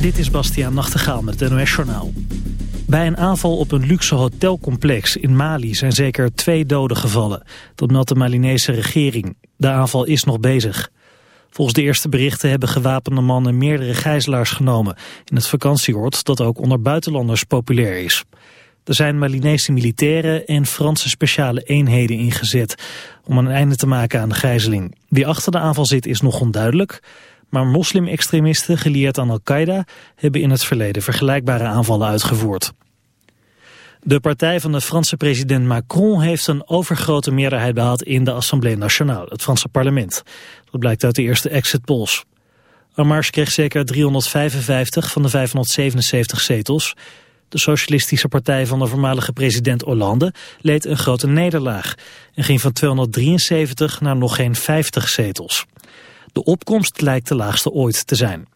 Dit is Bastiaan Nachtegaal met het NOS Journaal. Bij een aanval op een luxe hotelcomplex in Mali zijn zeker twee doden gevallen. Dat meldt de Malinese regering. De aanval is nog bezig. Volgens de eerste berichten hebben gewapende mannen meerdere gijzelaars genomen... in het vakantieoord dat ook onder buitenlanders populair is. Er zijn Malinese militairen en Franse speciale eenheden ingezet... om een einde te maken aan de gijzeling. Wie achter de aanval zit is nog onduidelijk... Maar moslim-extremisten geleerd aan Al-Qaeda hebben in het verleden vergelijkbare aanvallen uitgevoerd. De partij van de Franse president Macron heeft een overgrote meerderheid behaald in de Assemblée Nationale, het Franse parlement. Dat blijkt uit de eerste exit polls. Marche kreeg zeker 355 van de 577 zetels. De socialistische partij van de voormalige president Hollande leed een grote nederlaag en ging van 273 naar nog geen 50 zetels. De opkomst lijkt de laagste ooit te zijn.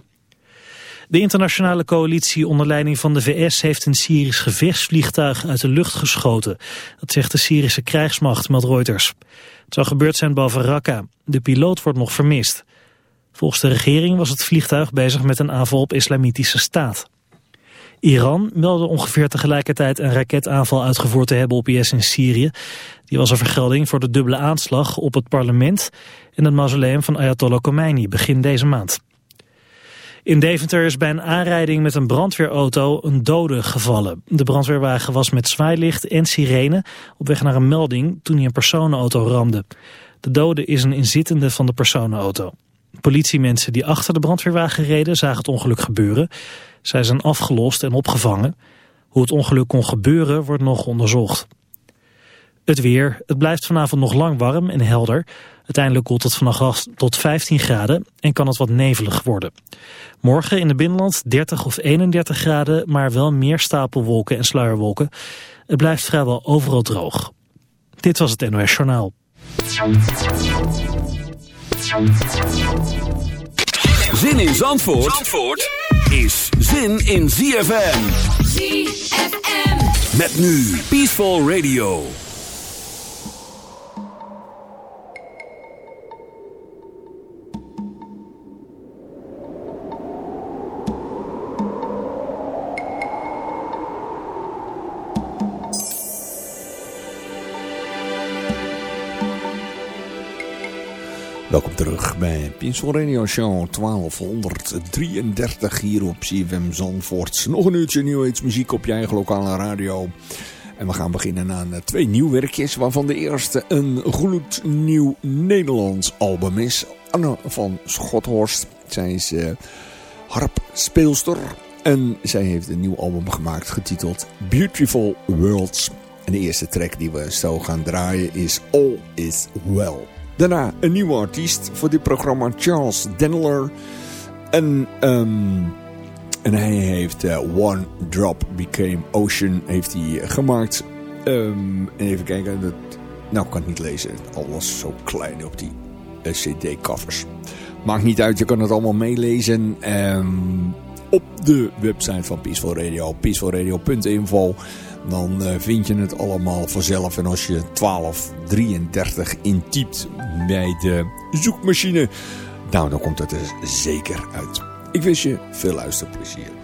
De internationale coalitie onder leiding van de VS heeft een Syrisch gevechtsvliegtuig uit de lucht geschoten. Dat zegt de Syrische krijgsmacht, meldt Reuters. Het zou gebeurd zijn boven Raqqa. De piloot wordt nog vermist. Volgens de regering was het vliegtuig bezig met een aanval op islamitische staat. Iran meldde ongeveer tegelijkertijd een raketaanval uitgevoerd te hebben op IS in Syrië. Die was een vergelding voor de dubbele aanslag op het parlement en het mausoleum van Ayatollah Khomeini begin deze maand. In Deventer is bij een aanrijding met een brandweerauto een dode gevallen. De brandweerwagen was met zwaailicht en sirene op weg naar een melding toen hij een personenauto ramde. De dode is een inzittende van de personenauto. Politiemensen die achter de brandweerwagen reden zagen het ongeluk gebeuren. Zij zijn afgelost en opgevangen. Hoe het ongeluk kon gebeuren wordt nog onderzocht. Het weer. Het blijft vanavond nog lang warm en helder. Uiteindelijk koelt het vannacht tot 15 graden en kan het wat nevelig worden. Morgen in het binnenland 30 of 31 graden, maar wel meer stapelwolken en sluierwolken. Het blijft vrijwel overal droog. Dit was het NOS Journaal. Zin in Zandvoort, Zandvoort is zin in ZFM. ZFM. Met nu Peaceful Radio. Bij Pinsel Radio Show 1233 hier op CFM Zandvoort. Nog een uurtje nieuw muziek op je eigen lokale radio. En we gaan beginnen aan twee nieuwwerkjes, waarvan de eerste een gloednieuw Nederlands album is. Anne van Schothorst. Zij is uh, harpspeelster en zij heeft een nieuw album gemaakt getiteld Beautiful Worlds. En de eerste track die we zo gaan draaien is All Is Well. Daarna een nieuwe artiest voor dit programma, Charles Denler. En, um, en hij heeft uh, One Drop Became Ocean heeft hij gemaakt. Um, en even kijken, dat, nou ik kan het niet lezen. Alles zo klein op die uh, cd-covers. Maakt niet uit, je kan het allemaal meelezen. Um, op de website van Peaceful Radio, peacefulradio.info dan uh, vind je het allemaal vanzelf. En als je 1233 intypt bij de zoekmachine, nou dan komt het er zeker uit. Ik wens je veel luisterplezier.